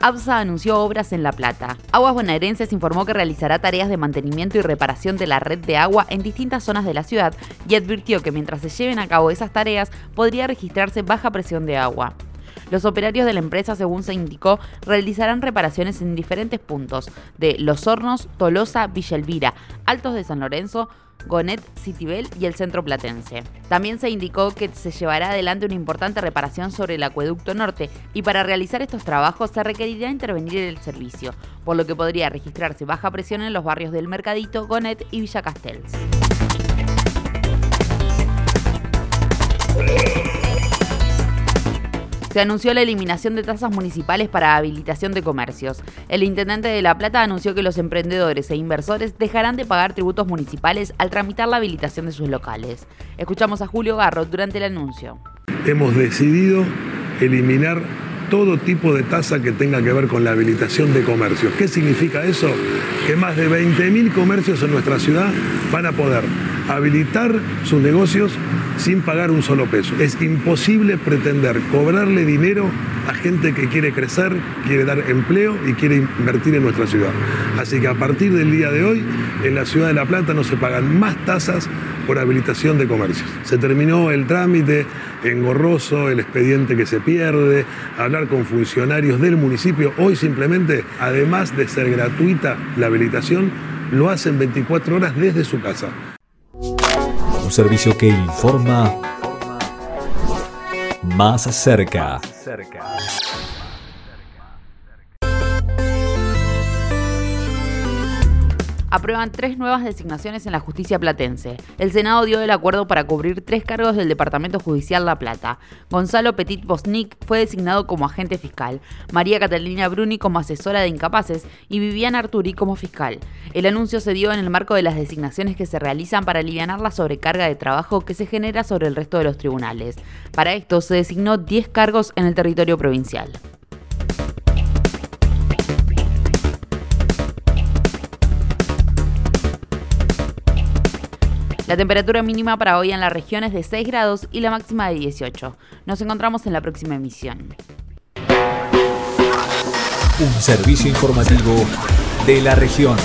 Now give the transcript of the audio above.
ABSA anunció obras en La Plata. Aguas Bonaerenses informó que realizará tareas de mantenimiento y reparación de la red de agua en distintas zonas de la ciudad y advirtió que mientras se lleven a cabo esas tareas podría registrarse baja presión de agua. Los operarios de la empresa, según se indicó, realizarán reparaciones en diferentes puntos de Los Hornos, Tolosa, Villa Elvira, Altos de San Lorenzo, Gonet, Citibel y el centro platense. También se indicó que se llevará adelante una importante reparación sobre el acueducto norte y para realizar estos trabajos se requerirá intervenir en el servicio, por lo que podría registrarse baja presión en los barrios del Mercadito, Gonet y Villa Castells. Se anunció la eliminación de tasas municipales para habilitación de comercios. El intendente de La Plata anunció que los emprendedores e inversores dejarán de pagar tributos municipales al tramitar la habilitación de sus locales. Escuchamos a Julio Garro durante el anuncio. Hemos decidido eliminar todo tipo de tasa que tenga que ver con la habilitación de comercios. ¿Qué significa eso? Que más de 20.000 comercios en nuestra ciudad van a poder habilitar sus negocios sin pagar un solo peso. Es imposible pretender cobrarle dinero a gente que quiere crecer, quiere dar empleo y quiere invertir en nuestra ciudad. Así que a partir del día de hoy, en la ciudad de La Plata no se pagan más tasas por habilitación de comercios. Se terminó el trámite engorroso, el expediente que se pierde, hablar con funcionarios del municipio. Hoy simplemente, además de ser gratuita la habilitación, lo hacen 24 horas desde su casa un servicio que informa más cerca. Aprueban tres nuevas designaciones en la justicia platense. El Senado dio el acuerdo para cubrir tres cargos del Departamento Judicial La Plata. Gonzalo Petit Bosnik fue designado como agente fiscal, María Catalina Bruni como asesora de incapaces y Viviana Arturi como fiscal. El anuncio se dio en el marco de las designaciones que se realizan para aliviar la sobrecarga de trabajo que se genera sobre el resto de los tribunales. Para esto se designó 10 cargos en el territorio provincial. La temperatura mínima para hoy en la región es de 6 grados y la máxima de 18. Nos encontramos en la próxima emisión. Un servicio informativo de la región.